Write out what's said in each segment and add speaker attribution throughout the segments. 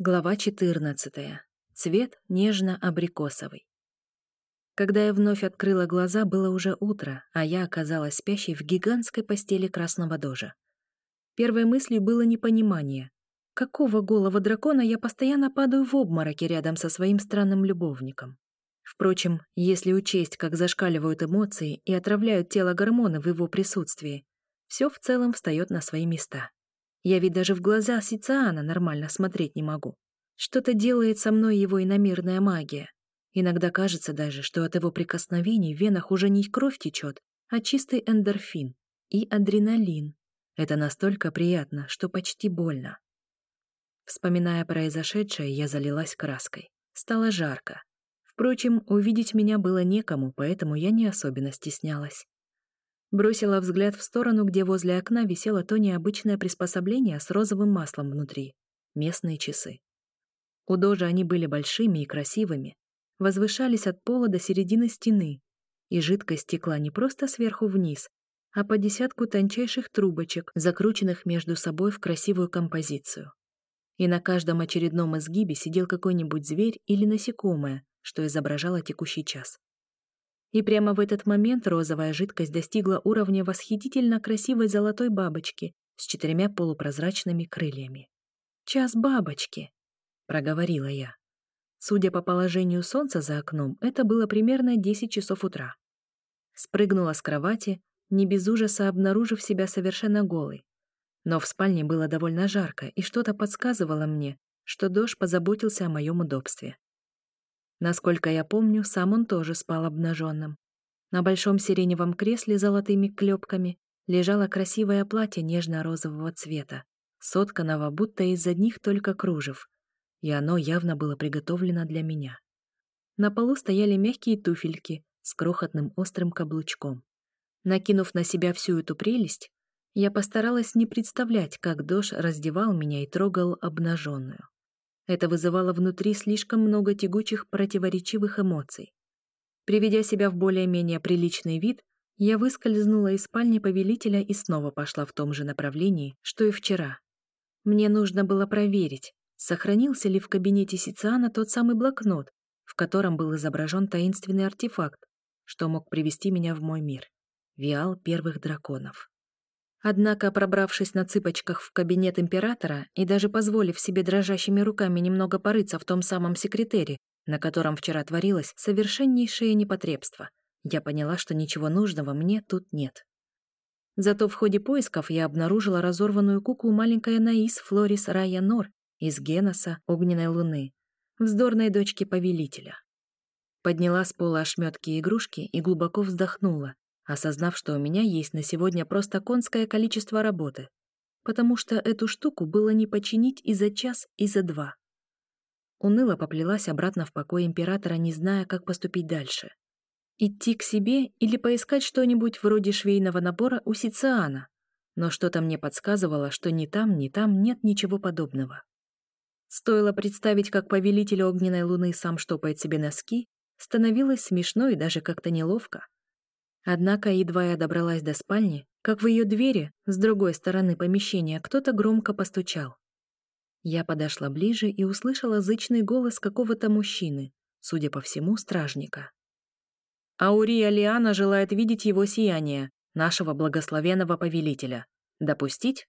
Speaker 1: Глава 14. Цвет нежно-абрикосовый. Когда я вновь открыла глаза, было уже утро, а я оказалась спящей в гигантской постели красного дожа. Первой мыслью было непонимание. Какого голого дракона я постоянно падаю в обмороки рядом со своим странным любовником? Впрочем, если учесть, как зашкаливают эмоции и отравляют тело гормоны в его присутствии, все в целом встает на свои места. Я ведь даже в глаза Сициана нормально смотреть не могу. Что-то делает со мной его иномирная магия. Иногда кажется даже, что от его прикосновений в венах уже не кровь течет, а чистый эндорфин и адреналин. Это настолько приятно, что почти больно. Вспоминая произошедшее, я залилась краской. Стало жарко. Впрочем, увидеть меня было некому, поэтому я не особенно стеснялась. Бросила взгляд в сторону, где возле окна висело то необычное приспособление с розовым маслом внутри — местные часы. У Дожа они были большими и красивыми, возвышались от пола до середины стены, и жидкость текла не просто сверху вниз, а по десятку тончайших трубочек, закрученных между собой в красивую композицию. И на каждом очередном изгибе сидел какой-нибудь зверь или насекомое, что изображало текущий час. И прямо в этот момент розовая жидкость достигла уровня восхитительно красивой золотой бабочки с четырьмя полупрозрачными крыльями. «Час бабочки», — проговорила я. Судя по положению солнца за окном, это было примерно 10 часов утра. Спрыгнула с кровати, не без ужаса обнаружив себя совершенно голой. Но в спальне было довольно жарко, и что-то подсказывало мне, что Дож позаботился о моем удобстве. Насколько я помню, сам он тоже спал обнаженным. На большом сиреневом кресле с золотыми клепками лежало красивое платье нежно-розового цвета, сотканного будто из одних только кружев, и оно явно было приготовлено для меня. На полу стояли мягкие туфельки с крохотным острым каблучком. Накинув на себя всю эту прелесть, я постаралась не представлять, как Дош раздевал меня и трогал обнаженную. Это вызывало внутри слишком много тягучих противоречивых эмоций. Приведя себя в более-менее приличный вид, я выскользнула из спальни повелителя и снова пошла в том же направлении, что и вчера. Мне нужно было проверить, сохранился ли в кабинете Сициана тот самый блокнот, в котором был изображен таинственный артефакт, что мог привести меня в мой мир. Виал первых драконов. Однако, пробравшись на цыпочках в кабинет императора и даже позволив себе дрожащими руками немного порыться в том самом секретере, на котором вчера творилось совершеннейшее непотребство, я поняла, что ничего нужного мне тут нет. Зато в ходе поисков я обнаружила разорванную куклу маленькая Наис Флорис Рая Нор из Геноса Огненной Луны, вздорной дочки повелителя. Подняла с пола ошметки игрушки и глубоко вздохнула, осознав, что у меня есть на сегодня просто конское количество работы, потому что эту штуку было не починить и за час, и за два. Уныло поплелась обратно в покой императора, не зная, как поступить дальше. Идти к себе или поискать что-нибудь вроде швейного набора у Сициана, но что-то мне подсказывало, что ни там, ни там нет ничего подобного. Стоило представить, как повелитель огненной луны сам штопает себе носки, становилось смешно и даже как-то неловко. Однако едва я добралась до спальни, как в ее двери, с другой стороны помещения, кто-то громко постучал. Я подошла ближе и услышала зычный голос какого-то мужчины, судя по всему, стражника. «Аурия Лиана желает видеть его сияние, нашего благословенного повелителя. Допустить?»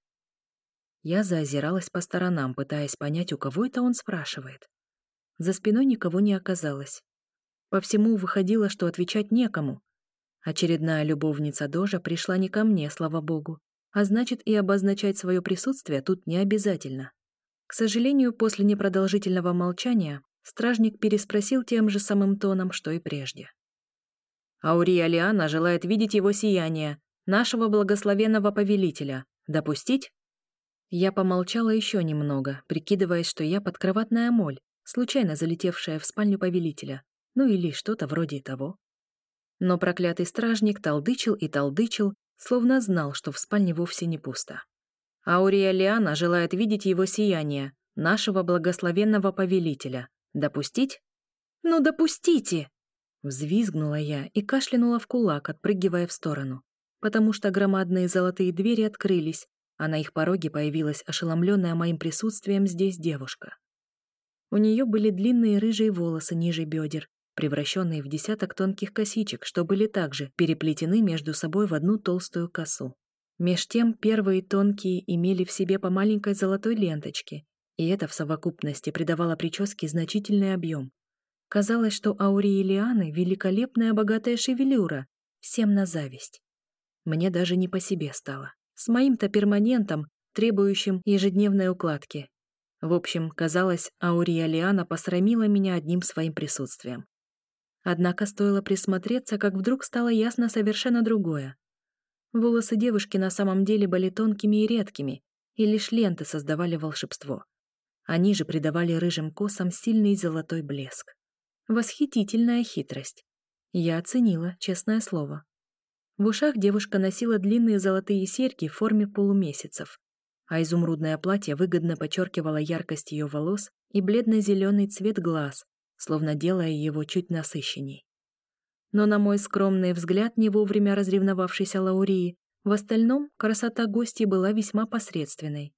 Speaker 1: Я заозиралась по сторонам, пытаясь понять, у кого это он спрашивает. За спиной никого не оказалось. По всему выходило, что отвечать некому, Очередная любовница Дожа пришла не ко мне, слава богу, а значит и обозначать свое присутствие тут не обязательно. К сожалению, после непродолжительного молчания стражник переспросил тем же самым тоном, что и прежде. «Аурия Лиана желает видеть его сияние, нашего благословенного повелителя. Допустить?» Я помолчала еще немного, прикидываясь, что я подкроватная моль, случайно залетевшая в спальню повелителя, ну или что-то вроде того. Но проклятый стражник толдычил и толдычил, словно знал, что в спальне вовсе не пусто. Аурия Лиана желает видеть его сияние, нашего благословенного повелителя. Допустить? Ну, допустите! Взвизгнула я и кашлянула в кулак, отпрыгивая в сторону, потому что громадные золотые двери открылись, а на их пороге появилась ошеломленная моим присутствием здесь девушка. У нее были длинные рыжие волосы ниже бедер, превращенные в десяток тонких косичек, что были также переплетены между собой в одну толстую косу. Меж тем первые тонкие имели в себе по маленькой золотой ленточке, и это в совокупности придавало прическе значительный объем. Казалось, что Аурии Лианы — великолепная богатая шевелюра, всем на зависть. Мне даже не по себе стало. С моим-то перманентом, требующим ежедневной укладки. В общем, казалось, Аурия Лиана посрамила меня одним своим присутствием. Однако стоило присмотреться, как вдруг стало ясно совершенно другое. Волосы девушки на самом деле были тонкими и редкими, и лишь ленты создавали волшебство. Они же придавали рыжим косам сильный золотой блеск. Восхитительная хитрость. Я оценила, честное слово. В ушах девушка носила длинные золотые серьги в форме полумесяцев, а изумрудное платье выгодно подчеркивало яркость ее волос и бледно-зеленый цвет глаз, словно делая его чуть насыщенней. Но на мой скромный взгляд, не вовремя разревновавшейся Лаурии, в остальном красота гостей была весьма посредственной.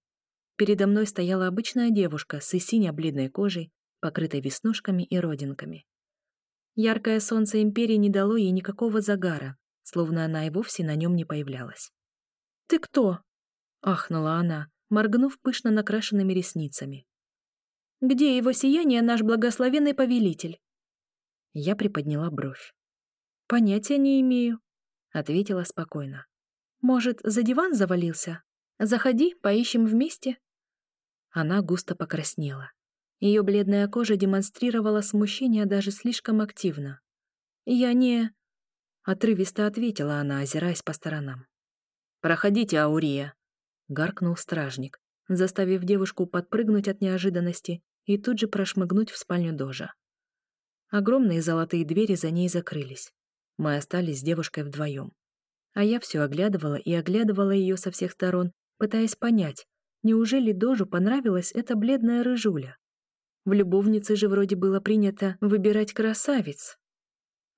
Speaker 1: Передо мной стояла обычная девушка с сине-бледной кожей, покрытой веснушками и родинками. Яркое солнце Империи не дало ей никакого загара, словно она и вовсе на нем не появлялась. «Ты кто?» — ахнула она, моргнув пышно накрашенными ресницами. Где его сияние наш благословенный повелитель?» Я приподняла бровь. «Понятия не имею», — ответила спокойно. «Может, за диван завалился? Заходи, поищем вместе». Она густо покраснела. Ее бледная кожа демонстрировала смущение даже слишком активно. «Я не...» — отрывисто ответила она, озираясь по сторонам. «Проходите, Аурия», — гаркнул стражник, заставив девушку подпрыгнуть от неожиданности и тут же прошмыгнуть в спальню Дожа. Огромные золотые двери за ней закрылись. Мы остались с девушкой вдвоем. А я все оглядывала и оглядывала ее со всех сторон, пытаясь понять, неужели Дожу понравилась эта бледная рыжуля? В любовнице же вроде было принято выбирать красавиц.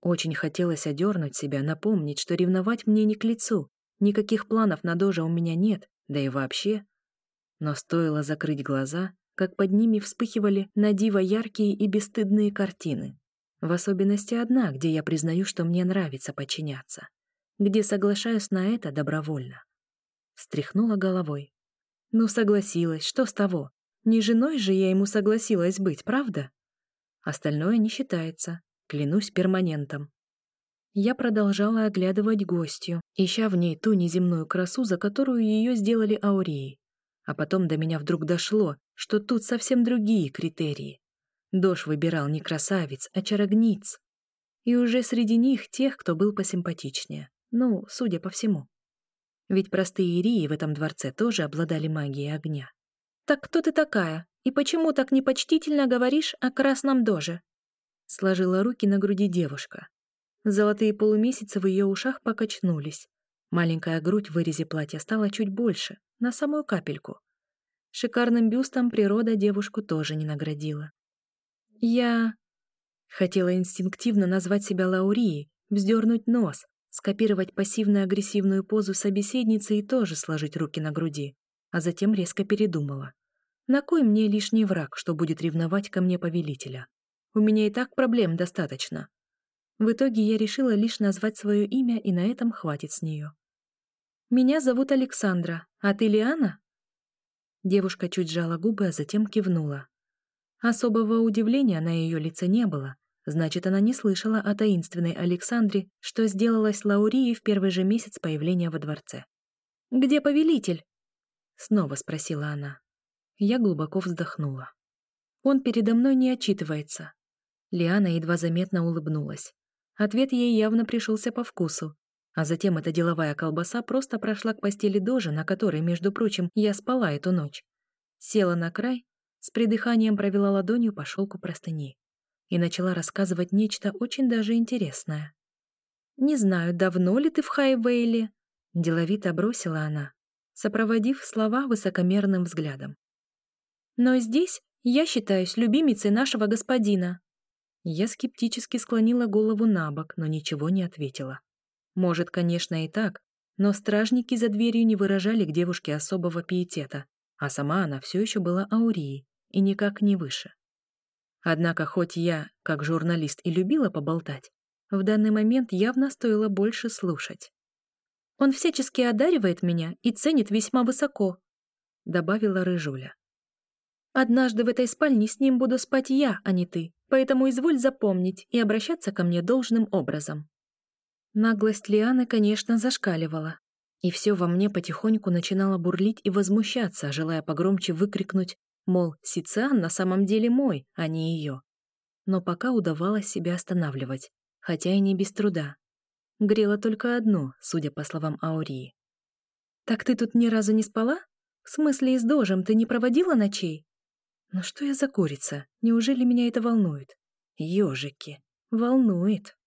Speaker 1: Очень хотелось одернуть себя, напомнить, что ревновать мне не к лицу, никаких планов на Дожа у меня нет, да и вообще. Но стоило закрыть глаза, как под ними вспыхивали на диво яркие и бесстыдные картины. В особенности одна, где я признаю, что мне нравится подчиняться, где соглашаюсь на это добровольно. Встряхнула головой. Ну, согласилась, что с того? Не женой же я ему согласилась быть, правда? Остальное не считается, клянусь перманентом. Я продолжала оглядывать гостью, ища в ней ту неземную красу, за которую ее сделали Аурии. А потом до меня вдруг дошло, что тут совсем другие критерии. Дош выбирал не красавиц, а чарогниц. И уже среди них тех, кто был посимпатичнее. Ну, судя по всему. Ведь простые ирии в этом дворце тоже обладали магией огня. «Так кто ты такая? И почему так непочтительно говоришь о красном доже?» Сложила руки на груди девушка. Золотые полумесяцы в ее ушах покачнулись. Маленькая грудь в вырезе платья стала чуть больше, на самую капельку. Шикарным бюстом природа девушку тоже не наградила. Я... Хотела инстинктивно назвать себя Лаурией, вздернуть нос, скопировать пассивно-агрессивную позу собеседницы и тоже сложить руки на груди, а затем резко передумала. На кой мне лишний враг, что будет ревновать ко мне повелителя? У меня и так проблем достаточно. В итоге я решила лишь назвать свое имя, и на этом хватит с нее. «Меня зовут Александра, а ты Лиана?» Девушка чуть сжала губы, а затем кивнула. Особого удивления на ее лице не было. Значит, она не слышала о таинственной Александре, что сделалась Лаурии в первый же месяц появления во дворце. «Где повелитель?» Снова спросила она. Я глубоко вздохнула. «Он передо мной не отчитывается». Лиана едва заметно улыбнулась. Ответ ей явно пришелся по вкусу, а затем эта деловая колбаса просто прошла к постели Дожи, на которой, между прочим, я спала эту ночь. Села на край, с придыханием провела ладонью по шелку простыни и начала рассказывать нечто очень даже интересное. «Не знаю, давно ли ты в Хайвейле?» — деловито бросила она, сопроводив слова высокомерным взглядом. «Но здесь я считаюсь любимицей нашего господина». Я скептически склонила голову на бок, но ничего не ответила. Может, конечно, и так, но стражники за дверью не выражали к девушке особого пиетета, а сама она все еще была Аурией и никак не выше. Однако хоть я, как журналист, и любила поболтать, в данный момент явно стоило больше слушать. «Он всячески одаривает меня и ценит весьма высоко», — добавила Рыжуля. «Однажды в этой спальне с ним буду спать я, а не ты, поэтому изволь запомнить и обращаться ко мне должным образом». Наглость Лианы, конечно, зашкаливала, и все во мне потихоньку начинало бурлить и возмущаться, желая погромче выкрикнуть, мол, Сициан на самом деле мой, а не ее. Но пока удавалось себя останавливать, хотя и не без труда. Грело только одно, судя по словам Аурии. «Так ты тут ни разу не спала? В смысле, и с дожем ты не проводила ночей?» «Ну что я за курица? Неужели меня это волнует?» «Ёжики! Волнует!»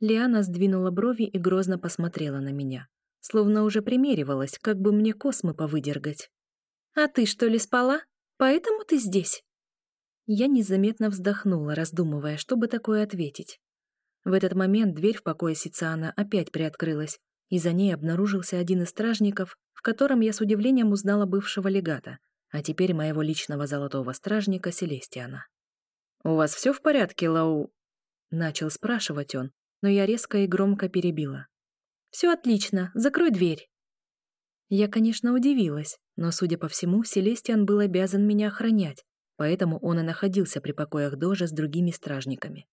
Speaker 1: Лиана сдвинула брови и грозно посмотрела на меня словно уже примеривалась, как бы мне космы повыдергать. «А ты что ли спала? Поэтому ты здесь?» Я незаметно вздохнула, раздумывая, что бы такое ответить. В этот момент дверь в покое Сициана опять приоткрылась, и за ней обнаружился один из стражников, в котором я с удивлением узнала бывшего легата, а теперь моего личного золотого стражника Селестиана. «У вас все в порядке, Лау?» Начал спрашивать он, но я резко и громко перебила. Все отлично, закрой дверь». Я, конечно, удивилась, но, судя по всему, Селестиан был обязан меня охранять, поэтому он и находился при покоях Дожа с другими стражниками.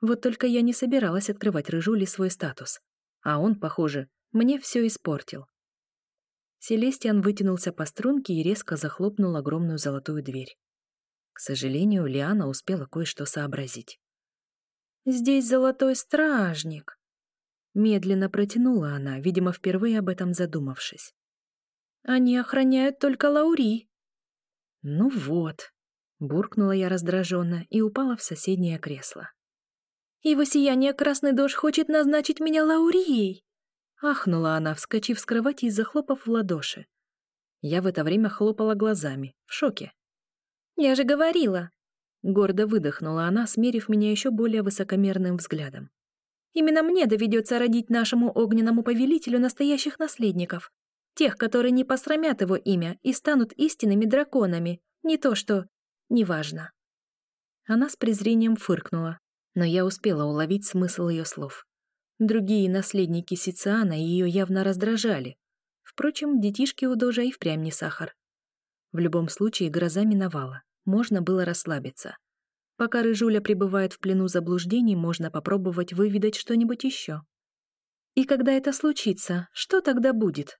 Speaker 1: Вот только я не собиралась открывать Рыжули свой статус, а он, похоже, мне все испортил. Селестиан вытянулся по струнке и резко захлопнул огромную золотую дверь. К сожалению, Лиана успела кое-что сообразить. «Здесь золотой стражник», Медленно протянула она, видимо, впервые об этом задумавшись. «Они охраняют только Лаури». «Ну вот», — буркнула я раздраженно и упала в соседнее кресло. «Его сияние Красный Дождь хочет назначить меня Лаурией!» Ахнула она, вскочив с кровати и захлопав в ладоши. Я в это время хлопала глазами, в шоке. «Я же говорила!» Гордо выдохнула она, смерив меня еще более высокомерным взглядом. Именно мне доведется родить нашему огненному повелителю настоящих наследников. Тех, которые не посрамят его имя и станут истинными драконами. Не то что... Неважно. Она с презрением фыркнула, но я успела уловить смысл ее слов. Другие наследники Сициана ее явно раздражали. Впрочем, детишки у Дожа и впрямь не сахар. В любом случае, гроза миновала. Можно было расслабиться. Пока Рыжуля пребывает в плену заблуждений, можно попробовать выведать что-нибудь еще. И когда это случится, что тогда будет?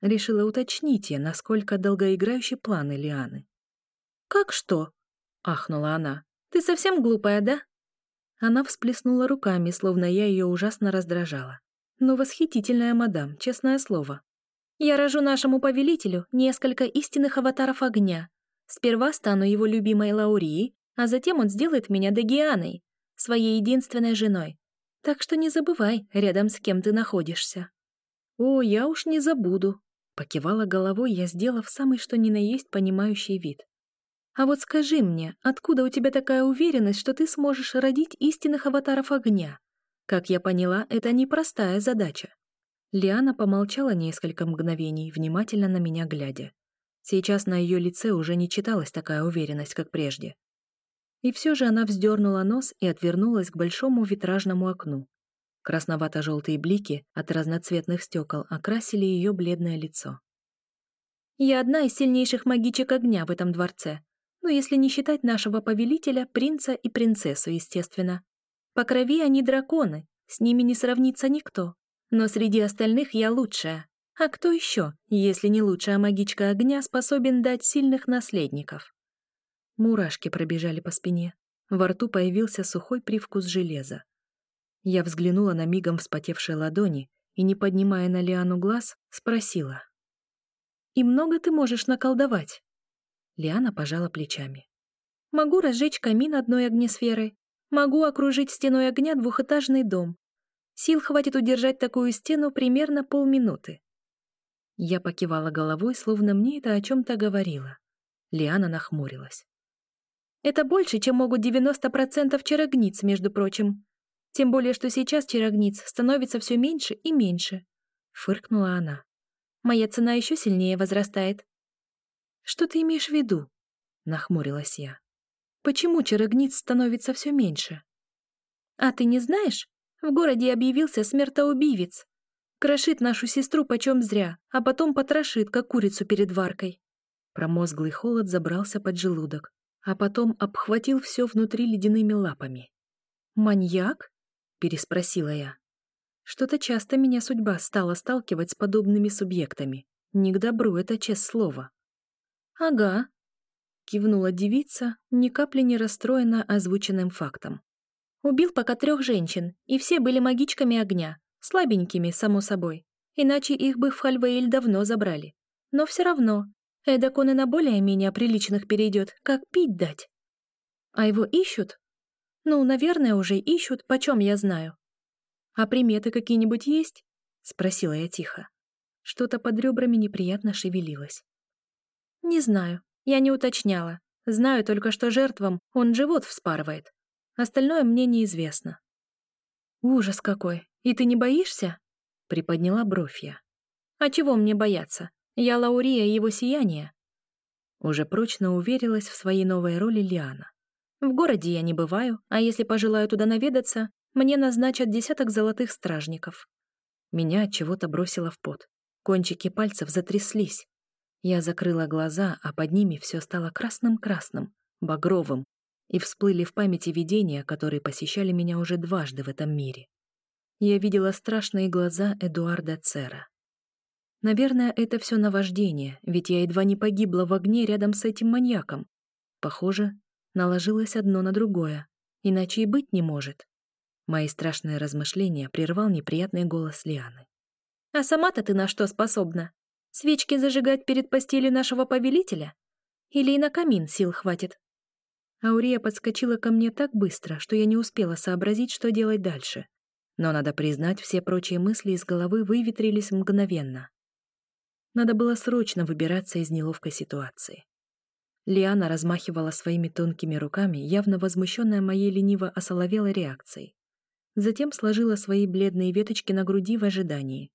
Speaker 1: Решила уточнить я, насколько долгоиграющие планы Лианы. «Как что?» — ахнула она. «Ты совсем глупая, да?» Она всплеснула руками, словно я ее ужасно раздражала. «Ну, восхитительная мадам, честное слово. Я рожу нашему повелителю несколько истинных аватаров огня. Сперва стану его любимой Лаурией, а затем он сделает меня Дагианой, своей единственной женой. Так что не забывай, рядом с кем ты находишься». «О, я уж не забуду», — покивала головой я, сделав самый что ни на есть понимающий вид. «А вот скажи мне, откуда у тебя такая уверенность, что ты сможешь родить истинных аватаров огня? Как я поняла, это непростая задача». Лиана помолчала несколько мгновений, внимательно на меня глядя. Сейчас на ее лице уже не читалась такая уверенность, как прежде. И все же она вздернула нос и отвернулась к большому витражному окну. Красновато-желтые блики от разноцветных стекол окрасили ее бледное лицо. «Я одна из сильнейших магичек огня в этом дворце, ну, если не считать нашего повелителя, принца и принцессу, естественно. По крови они драконы, с ними не сравнится никто. Но среди остальных я лучшая. А кто еще, если не лучшая магичка огня, способен дать сильных наследников?» Мурашки пробежали по спине. Во рту появился сухой привкус железа. Я взглянула на мигом вспотевшие ладони и, не поднимая на Лиану глаз, спросила. «И много ты можешь наколдовать?» Лиана пожала плечами. «Могу разжечь камин одной огнесферой. Могу окружить стеной огня двухэтажный дом. Сил хватит удержать такую стену примерно полминуты». Я покивала головой, словно мне это о чем-то говорила. Лиана нахмурилась. Это больше, чем могут 90% чарогниц, между прочим. Тем более, что сейчас чарогниц становится все меньше и меньше. Фыркнула она. Моя цена еще сильнее возрастает. Что ты имеешь в виду? Нахмурилась я. Почему чарогниц становится все меньше? А ты не знаешь? В городе объявился смертоубивец. Крошит нашу сестру почем зря, а потом потрошит, как курицу перед варкой. Промозглый холод забрался под желудок, а потом обхватил все внутри ледяными лапами. «Маньяк?» — переспросила я. Что-то часто меня судьба стала сталкивать с подобными субъектами. Не к добру это честь слова. «Ага», — кивнула девица, ни капли не расстроена озвученным фактом. Убил пока трех женщин, и все были магичками огня, слабенькими, само собой. Иначе их бы в Хальвейль давно забрали. Но все равно, эдак он и на более-менее приличных перейдет, как пить дать. А его ищут? Ну, наверное, уже ищут, почем я знаю. А приметы какие-нибудь есть? Спросила я тихо. Что-то под ребрами неприятно шевелилось. Не знаю, я не уточняла. Знаю только, что жертвам он живот вспарывает. Остальное мне неизвестно. Ужас какой! И ты не боишься? Приподняла бровь я. А чего мне бояться? Я Лаурия его сияния. Уже прочно уверилась в своей новой роли Лиана. В городе я не бываю, а если пожелаю туда наведаться, мне назначат десяток золотых стражников. Меня от чего-то бросило в пот. Кончики пальцев затряслись. Я закрыла глаза, а под ними все стало красным-красным, багровым, и всплыли в памяти видения, которые посещали меня уже дважды в этом мире. Я видела страшные глаза Эдуарда Цера. Наверное, это все наваждение, ведь я едва не погибла в огне рядом с этим маньяком. Похоже, наложилось одно на другое, иначе и быть не может. Мои страшные размышления прервал неприятный голос Лианы. «А сама-то ты на что способна? Свечки зажигать перед постелью нашего повелителя? Или и на камин сил хватит?» Аурия подскочила ко мне так быстро, что я не успела сообразить, что делать дальше. Но, надо признать, все прочие мысли из головы выветрились мгновенно. Надо было срочно выбираться из неловкой ситуации. Лиана размахивала своими тонкими руками, явно возмущенная моей лениво осоловелой реакцией. Затем сложила свои бледные веточки на груди в ожидании.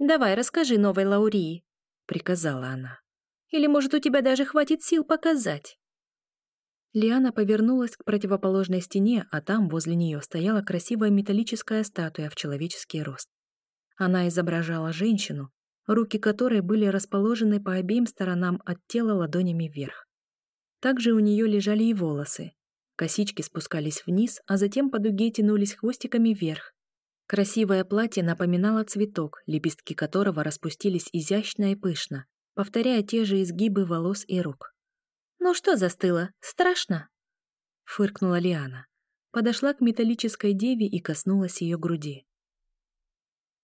Speaker 1: «Давай, расскажи новой Лаурии», — приказала она. «Или, может, у тебя даже хватит сил показать?» Лиана повернулась к противоположной стене, а там возле нее стояла красивая металлическая статуя в человеческий рост. Она изображала женщину, руки которой были расположены по обеим сторонам от тела ладонями вверх. Также у нее лежали и волосы. Косички спускались вниз, а затем по дуге тянулись хвостиками вверх. Красивое платье напоминало цветок, лепестки которого распустились изящно и пышно, повторяя те же изгибы волос и рук. «Ну что застыло? Страшно?» — фыркнула Лиана. Подошла к металлической деве и коснулась ее груди.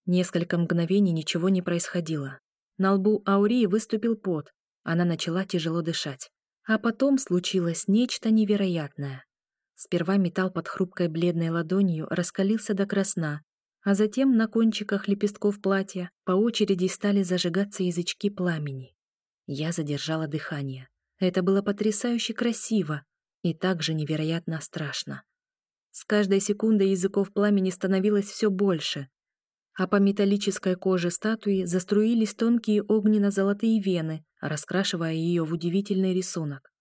Speaker 1: Несколько мгновений ничего не происходило. На лбу Аурии выступил пот, она начала тяжело дышать. А потом случилось нечто невероятное. Сперва металл под хрупкой бледной ладонью раскалился до красна, а затем на кончиках лепестков платья по очереди стали зажигаться язычки пламени. Я задержала дыхание. Это было потрясающе красиво и также невероятно страшно. С каждой секундой языков пламени становилось все больше, а по металлической коже статуи заструились тонкие огненно-золотые вены, раскрашивая ее в удивительный рисунок.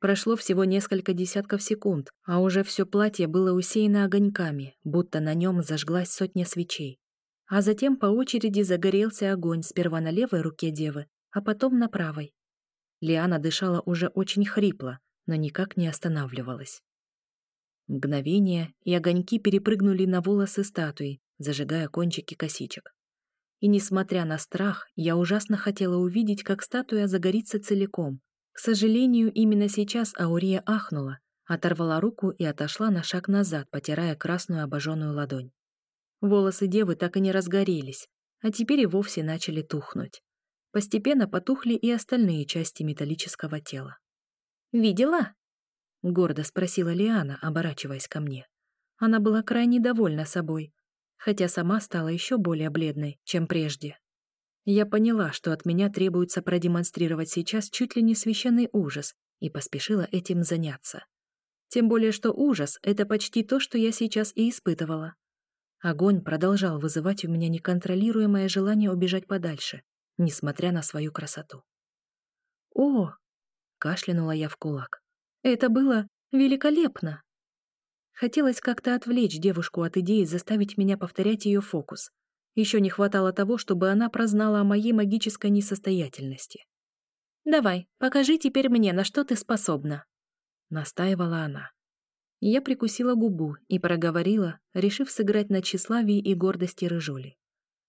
Speaker 1: Прошло всего несколько десятков секунд, а уже все платье было усеяно огоньками, будто на нем зажглась сотня свечей. А затем по очереди загорелся огонь сперва на левой руке девы, а потом на правой. Лиана дышала уже очень хрипло, но никак не останавливалась. Мгновение, и огоньки перепрыгнули на волосы статуи, зажигая кончики косичек. И несмотря на страх, я ужасно хотела увидеть, как статуя загорится целиком. К сожалению, именно сейчас Аурия ахнула, оторвала руку и отошла на шаг назад, потирая красную обожженную ладонь. Волосы девы так и не разгорелись, а теперь и вовсе начали тухнуть. Постепенно потухли и остальные части металлического тела. «Видела?» — гордо спросила Лиана, оборачиваясь ко мне. Она была крайне довольна собой, хотя сама стала еще более бледной, чем прежде. Я поняла, что от меня требуется продемонстрировать сейчас чуть ли не священный ужас, и поспешила этим заняться. Тем более, что ужас — это почти то, что я сейчас и испытывала. Огонь продолжал вызывать у меня неконтролируемое желание убежать подальше, несмотря на свою красоту. «О!» — кашлянула я в кулак. «Это было... Великолепно! Хотелось как-то отвлечь девушку от идеи заставить меня повторять ее фокус. Еще не хватало того, чтобы она прознала о моей магической несостоятельности. «Давай, покажи теперь мне, на что ты способна», — настаивала она. Я прикусила губу и проговорила, решив сыграть на тщеславии и гордости рыжули.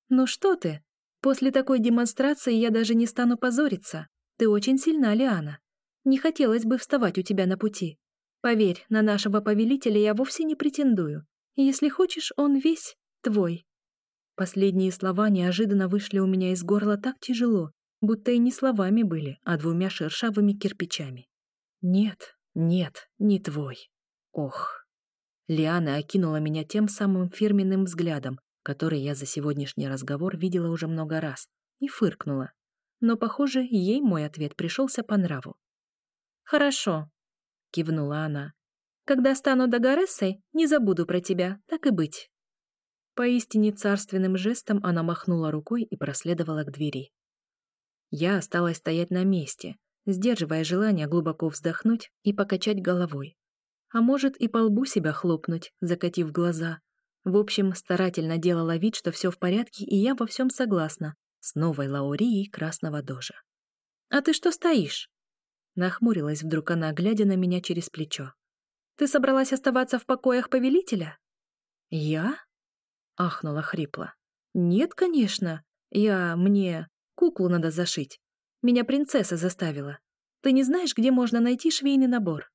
Speaker 1: «Ну что ты? После такой демонстрации я даже не стану позориться. Ты очень сильна, Лиана. Не хотелось бы вставать у тебя на пути. Поверь, на нашего повелителя я вовсе не претендую. Если хочешь, он весь твой». Последние слова неожиданно вышли у меня из горла так тяжело, будто и не словами были, а двумя шершавыми кирпичами. «Нет, нет, не твой. Ох». Лиана окинула меня тем самым фирменным взглядом, который я за сегодняшний разговор видела уже много раз, и фыркнула. Но, похоже, ей мой ответ пришелся по нраву. «Хорошо», — кивнула она. «Когда стану Дагарессой, не забуду про тебя, так и быть». Поистине царственным жестом она махнула рукой и проследовала к двери. Я осталась стоять на месте, сдерживая желание глубоко вздохнуть и покачать головой. А может, и по лбу себя хлопнуть, закатив глаза. В общем, старательно делала вид, что все в порядке, и я во всем согласна, с новой Лаурией Красного Дожа. «А ты что стоишь?» Нахмурилась вдруг она, глядя на меня через плечо. «Ты собралась оставаться в покоях повелителя?» «Я?» — ахнула хрипло. «Нет, конечно. Я... мне... куклу надо зашить. Меня принцесса заставила. Ты не знаешь, где можно найти швейный набор?»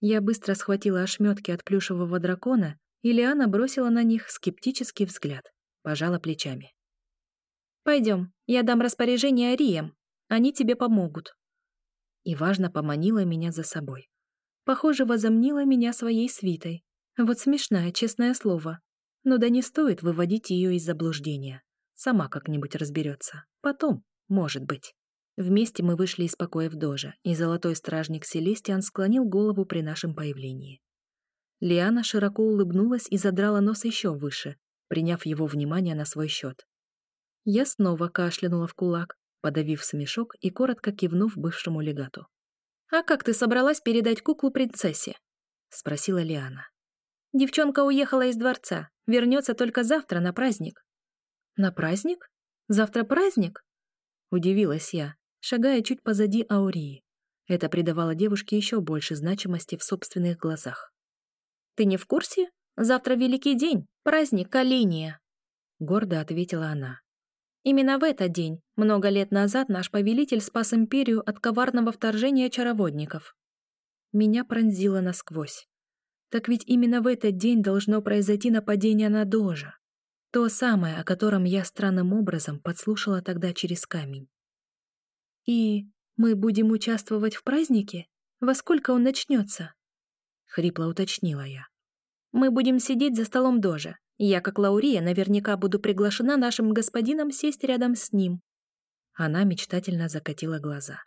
Speaker 1: Я быстро схватила ошметки от плюшевого дракона, и Лиана бросила на них скептический взгляд, пожала плечами. «Пойдем, я дам распоряжение Ариям. Они тебе помогут». И важно поманила меня за собой. Похоже, возомнила меня своей свитой. Вот смешное, честное слово. Но да не стоит выводить ее из заблуждения. Сама как-нибудь разберется. Потом, может быть. Вместе мы вышли из покоя в Дожа, и золотой стражник Селестиан склонил голову при нашем появлении. Лиана широко улыбнулась и задрала нос еще выше, приняв его внимание на свой счет. Я снова кашлянула в кулак, подавив смешок и коротко кивнув бывшему легату. «А как ты собралась передать куклу принцессе?» — спросила Лиана. «Девчонка уехала из дворца, Вернется только завтра на праздник». «На праздник? Завтра праздник?» Удивилась я, шагая чуть позади Аурии. Это придавало девушке еще больше значимости в собственных глазах. «Ты не в курсе? Завтра великий день, праздник Калиния», — гордо ответила она. «Именно в этот день, много лет назад, наш повелитель спас империю от коварного вторжения чароводников». Меня пронзило насквозь. Так ведь именно в этот день должно произойти нападение на Дожа. То самое, о котором я странным образом подслушала тогда через камень. «И мы будем участвовать в празднике? Во сколько он начнется?» — хрипло уточнила я. «Мы будем сидеть за столом Дожа. Я, как Лаурия, наверняка буду приглашена нашим господином сесть рядом с ним». Она мечтательно закатила глаза.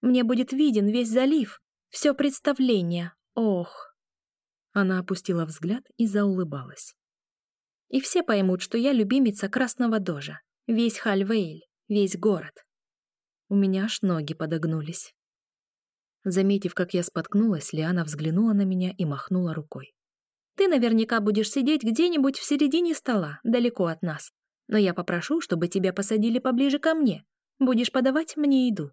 Speaker 1: «Мне будет виден весь залив, все представление. Ох!» Она опустила взгляд и заулыбалась. И все поймут, что я любимица Красного Дожа. Весь Хальвейль, весь город. У меня аж ноги подогнулись. Заметив, как я споткнулась, Лиана взглянула на меня и махнула рукой. «Ты наверняка будешь сидеть где-нибудь в середине стола, далеко от нас. Но я попрошу, чтобы тебя посадили поближе ко мне. Будешь подавать мне еду».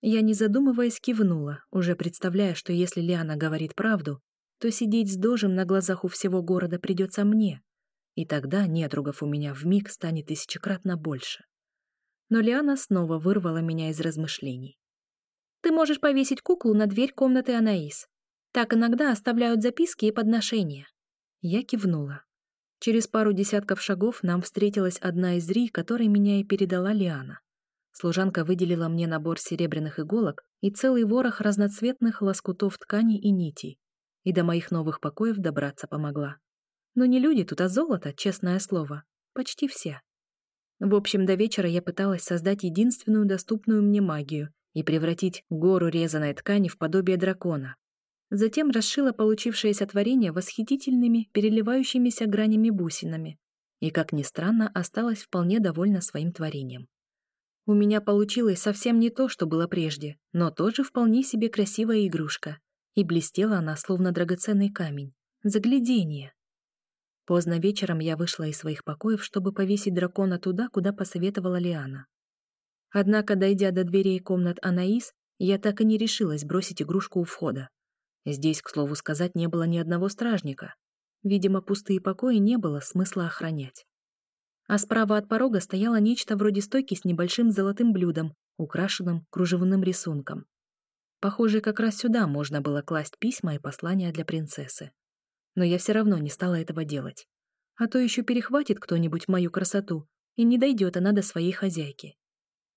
Speaker 1: Я, не задумываясь, кивнула, уже представляя, что если Лиана говорит правду, то сидеть с дожем на глазах у всего города придется мне, и тогда недругов у меня в миг станет тысячекратно больше. Но Лиана снова вырвала меня из размышлений. «Ты можешь повесить куклу на дверь комнаты Анаис. Так иногда оставляют записки и подношения». Я кивнула. Через пару десятков шагов нам встретилась одна из ри, которой меня и передала Лиана. Служанка выделила мне набор серебряных иголок и целый ворох разноцветных лоскутов ткани и нитей, и до моих новых покоев добраться помогла. Но не люди тут, а золото, честное слово. Почти все. В общем, до вечера я пыталась создать единственную доступную мне магию и превратить гору резаной ткани в подобие дракона. Затем расшила получившееся творение восхитительными, переливающимися гранями бусинами. И, как ни странно, осталась вполне довольна своим творением. У меня получилось совсем не то, что было прежде, но тоже вполне себе красивая игрушка — и блестела она, словно драгоценный камень. Загляденье! Поздно вечером я вышла из своих покоев, чтобы повесить дракона туда, куда посоветовала Лиана. Однако, дойдя до дверей комнат Анаис, я так и не решилась бросить игрушку у входа. Здесь, к слову сказать, не было ни одного стражника. Видимо, пустые покои не было смысла охранять. А справа от порога стояло нечто вроде стойки с небольшим золотым блюдом, украшенным кружевным рисунком. Похоже, как раз сюда можно было класть письма и послания для принцессы. Но я все равно не стала этого делать. А то еще перехватит кто-нибудь мою красоту, и не дойдет она до своей хозяйки.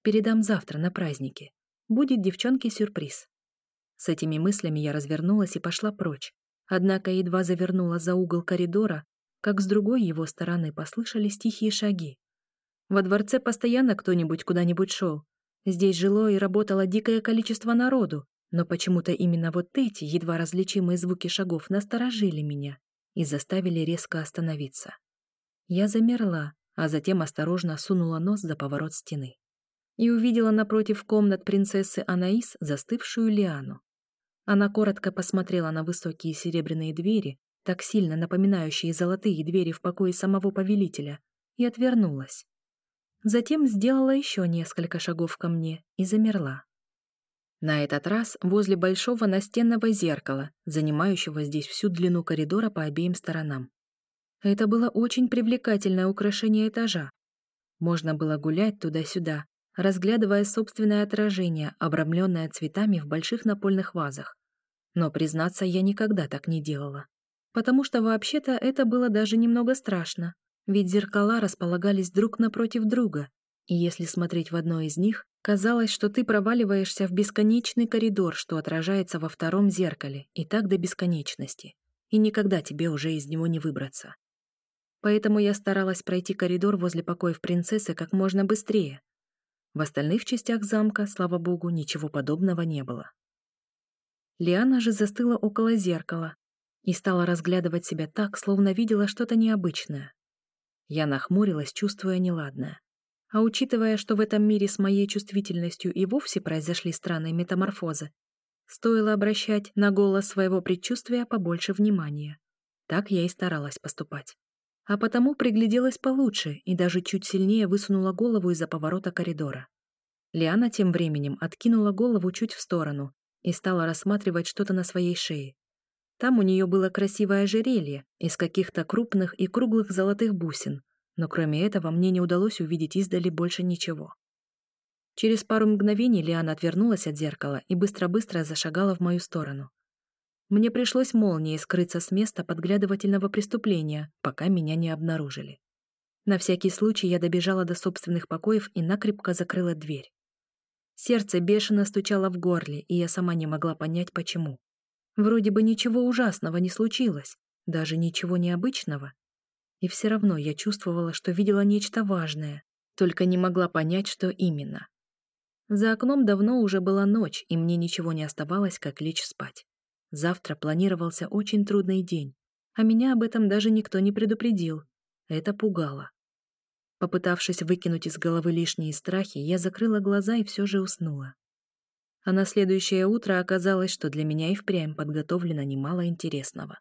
Speaker 1: Передам завтра на празднике. Будет девчонке сюрприз. С этими мыслями я развернулась и пошла прочь. Однако едва завернула за угол коридора, как с другой его стороны послышались тихие шаги. Во дворце постоянно кто-нибудь куда-нибудь шел. Здесь жило и работало дикое количество народу, но почему-то именно вот эти едва различимые звуки шагов насторожили меня и заставили резко остановиться. Я замерла, а затем осторожно сунула нос за поворот стены и увидела напротив комнат принцессы Анаис застывшую Лиану. Она коротко посмотрела на высокие серебряные двери, так сильно напоминающие золотые двери в покое самого повелителя, и отвернулась. Затем сделала еще несколько шагов ко мне и замерла. На этот раз возле большого настенного зеркала, занимающего здесь всю длину коридора по обеим сторонам. Это было очень привлекательное украшение этажа. Можно было гулять туда-сюда, разглядывая собственное отражение, обрамленное цветами в больших напольных вазах. Но, признаться, я никогда так не делала. Потому что вообще-то это было даже немного страшно, ведь зеркала располагались друг напротив друга, и если смотреть в одно из них, казалось, что ты проваливаешься в бесконечный коридор, что отражается во втором зеркале, и так до бесконечности, и никогда тебе уже из него не выбраться. Поэтому я старалась пройти коридор возле покоев принцессы как можно быстрее, в остальных частях замка, слава богу, ничего подобного не было. Лиана же застыла около зеркала и стала разглядывать себя так, словно видела что-то необычное. Я нахмурилась, чувствуя неладное. А учитывая, что в этом мире с моей чувствительностью и вовсе произошли странные метаморфозы, стоило обращать на голос своего предчувствия побольше внимания. Так я и старалась поступать а потому пригляделась получше и даже чуть сильнее высунула голову из-за поворота коридора. Лиана тем временем откинула голову чуть в сторону и стала рассматривать что-то на своей шее. Там у нее было красивое ожерелье из каких-то крупных и круглых золотых бусин, но кроме этого мне не удалось увидеть издали больше ничего. Через пару мгновений Лиана отвернулась от зеркала и быстро-быстро зашагала в мою сторону. Мне пришлось молнией скрыться с места подглядывательного преступления, пока меня не обнаружили. На всякий случай я добежала до собственных покоев и накрепко закрыла дверь. Сердце бешено стучало в горле, и я сама не могла понять, почему. Вроде бы ничего ужасного не случилось, даже ничего необычного. И все равно я чувствовала, что видела нечто важное, только не могла понять, что именно. За окном давно уже была ночь, и мне ничего не оставалось, как лечь спать. Завтра планировался очень трудный день, а меня об этом даже никто не предупредил. Это пугало. Попытавшись выкинуть из головы лишние страхи, я закрыла глаза и все же уснула. А на следующее утро оказалось, что для меня и впрямь подготовлено немало интересного.